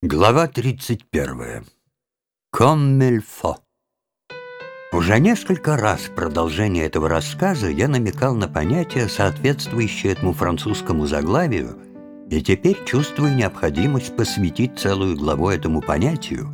Глава 31. Коммельфо. Уже несколько раз в продолжении этого рассказа я намекал на понятие, соответствующее этому французскому заглавию, и теперь чувствую необходимость посвятить целую главу этому понятию,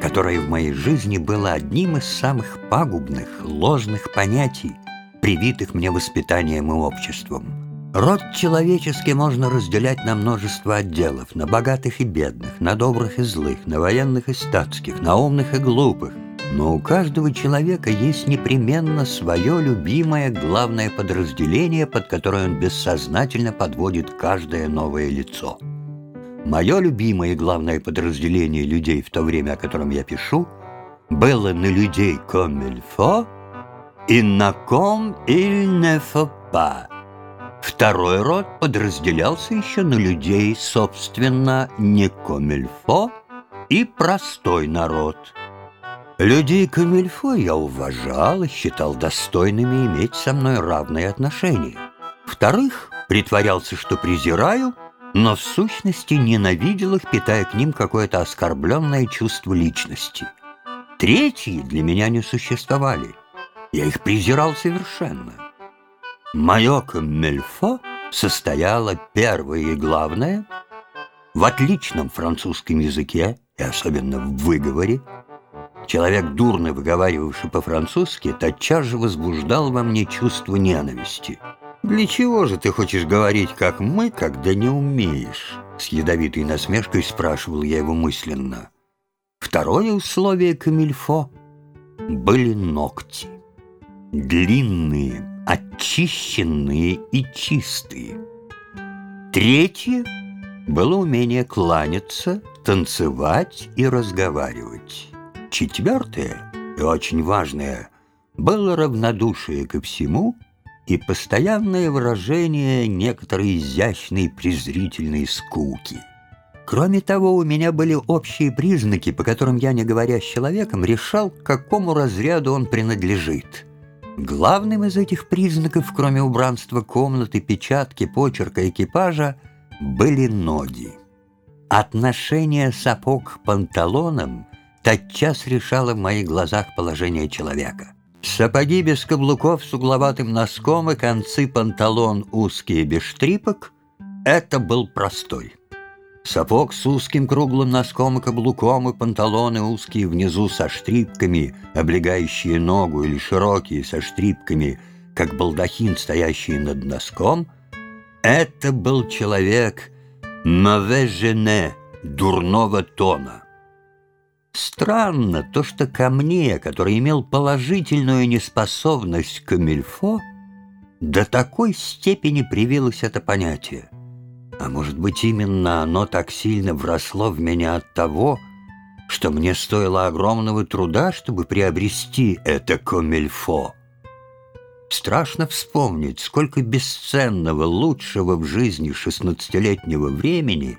которое в моей жизни было одним из самых пагубных, ложных понятий, привитых мне воспитанием и обществом. Род человеческий можно разделять на множество отделов, на богатых и бедных, на добрых и злых, на военных и статских, на умных и глупых. Но у каждого человека есть непременно свое любимое главное подразделение, под которое он бессознательно подводит каждое новое лицо. Мое любимое главное подразделение людей в то время, о котором я пишу, было на людей comme il faut и на comme il ne faut. Второй род подразделялся еще на людей, собственно, не комильфо и простой народ. Людей комильфо я уважал и считал достойными иметь со мной равные отношения. Вторых притворялся, что презираю, но в сущности ненавидел их, питая к ним какое-то оскорбленное чувство личности. Третьи для меня не существовали. Я их презирал совершенно. Мое камельфо состояло первое и главное в отличном французском языке и особенно в выговоре. Человек, дурно выговаривавший по-французски, тотчас же возбуждал во мне чувство ненависти. «Для чего же ты хочешь говорить, как мы, когда не умеешь?» С ядовитой насмешкой спрашивал я его мысленно. Второе условие камильфо были ногти. Длинные, очищенные и чистые. Третье было умение кланяться, танцевать и разговаривать. Четвертое, и очень важное, было равнодушие ко всему и постоянное выражение некоторой изящной презрительной скуки. Кроме того, у меня были общие признаки, по которым я, не говоря с человеком, решал, к какому разряду он принадлежит – Главным из этих признаков, кроме убранства комнаты, печатки, почерка экипажа, были ноги. Отношение сапог к панталонам тотчас решало в моих глазах положение человека. Сапоги без каблуков с угловатым носком и концы панталон узкие без штрипок — это был простой. Сапог с узким круглым носком и каблуком, и панталоны узкие внизу со штрипками, облегающие ногу, или широкие со штрипками, как балдахин, стоящий над носком, это был человек «маве дурного тона. Странно то, что ко мне, который имел положительную неспособность к камильфо, до такой степени привилось это понятие. А может быть, именно оно так сильно вросло в меня от того, что мне стоило огромного труда, чтобы приобрести это комильфо. Страшно вспомнить, сколько бесценного, лучшего в жизни шестнадцатилетнего времени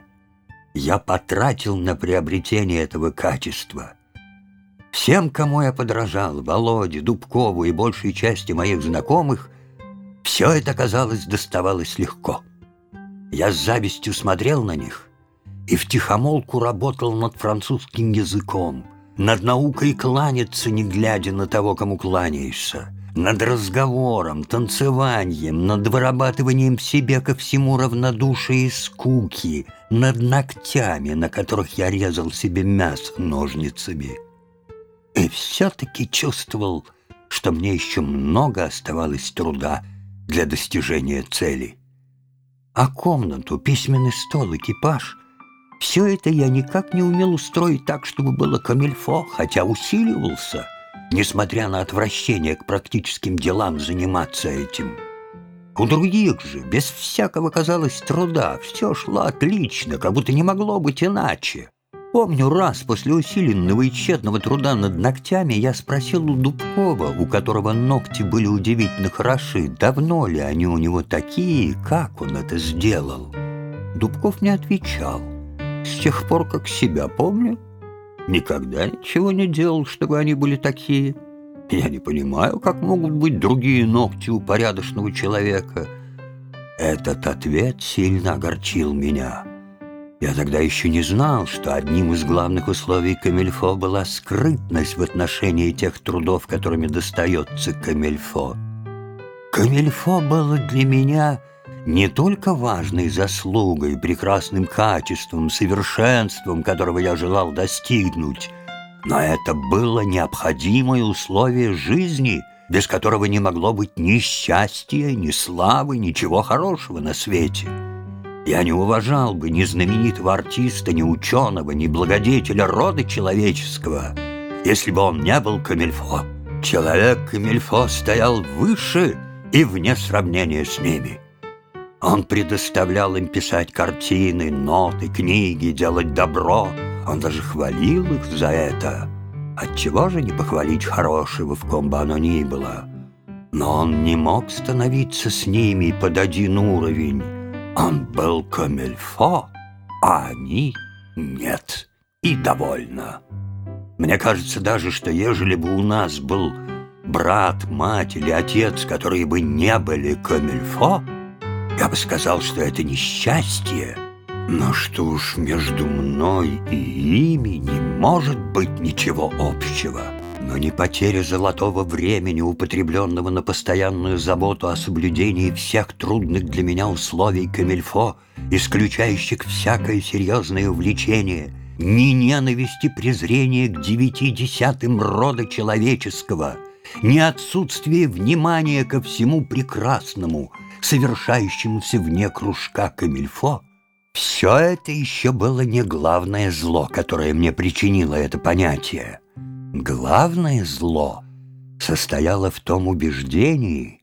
я потратил на приобретение этого качества. Всем, кому я подражал, Володе, Дубкову и большей части моих знакомых, все это, казалось, доставалось легко. Я с завистью смотрел на них и втихомолку работал над французским языком, над наукой кланяться, не глядя на того, кому кланяешься, над разговором, танцеванием, над вырабатыванием в себе ко всему равнодушия и скуки, над ногтями, на которых я резал себе мясо ножницами. И все-таки чувствовал, что мне еще много оставалось труда для достижения цели а комнату, письменный стол, экипаж — все это я никак не умел устроить так, чтобы было камильфо, хотя усиливался, несмотря на отвращение к практическим делам заниматься этим. У других же, без всякого, казалось, труда, все шло отлично, как будто не могло быть иначе. Помню, раз после усиленного и тщетного труда над ногтями я спросил у Дубкова, у которого ногти были удивительно хороши, давно ли они у него такие, как он это сделал. Дубков не отвечал. С тех пор, как себя помню, никогда ничего не делал, чтобы они были такие. Я не понимаю, как могут быть другие ногти у порядочного человека. Этот ответ сильно огорчил меня. Я тогда еще не знал, что одним из главных условий Камильфо была скрытность в отношении тех трудов, которыми достается Камильфо. Камильфо было для меня не только важной заслугой, прекрасным качеством, совершенством, которого я желал достигнуть, но это было необходимое условие жизни, без которого не могло быть ни счастья, ни славы, ничего хорошего на свете. Я не уважал бы ни знаменитого артиста, ни ученого, ни благодетеля рода человеческого, если бы он не был Камильфо. Человек Камильфо стоял выше и вне сравнения с ними. Он предоставлял им писать картины, ноты, книги, делать добро. Он даже хвалил их за это. Отчего же не похвалить хорошего, в ком бы оно ни было? Но он не мог становиться с ними под один уровень. Он был камельфо, а они нет. И довольно. Мне кажется даже, что ежели бы у нас был брат, мать или отец, которые бы не были камельфо, я бы сказал, что это несчастье. Но что уж между мной и ими не может быть ничего общего но не потеря золотого времени, употребленного на постоянную заботу о соблюдении всех трудных для меня условий камильфо, исключающих всякое серьезное увлечение, ни ненависти презрения к девяти десятым рода человеческого, ни отсутствие внимания ко всему прекрасному, совершающемуся вне кружка камильфо, все это еще было не главное зло, которое мне причинило это понятие. Главное зло состояло в том убеждении,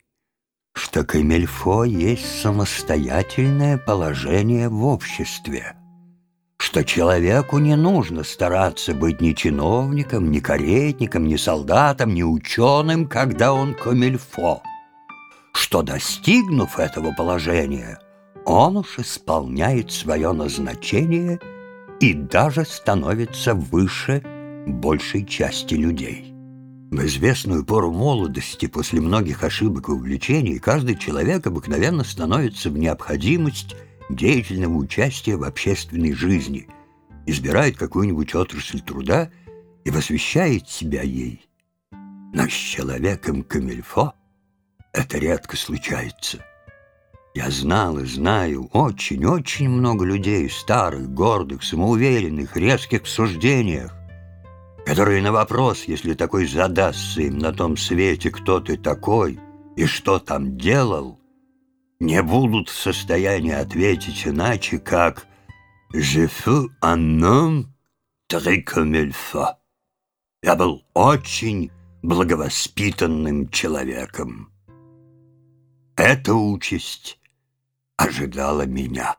что Камельфо есть самостоятельное положение в обществе, что человеку не нужно стараться быть ни чиновником, ни каретником, ни солдатом, ни ученым, когда он Камельфо, что, достигнув этого положения, он уж исполняет свое назначение и даже становится выше большей части людей. В известную пору молодости, после многих ошибок и увлечений, каждый человек обыкновенно становится в необходимость деятельного участия в общественной жизни, избирает какую-нибудь отрасль труда и посвящает себя ей. Но с человеком Камильфо это редко случается. Я знал и знаю очень-очень много людей, старых, гордых, самоуверенных, резких в суждениях, которые на вопрос, если такой задастся им на том свете, кто ты такой и что там делал, не будут в состоянии ответить иначе, как «Je fus un homme très comme il faut». Я был очень благовоспитанным человеком. Эта участь ожидала меня.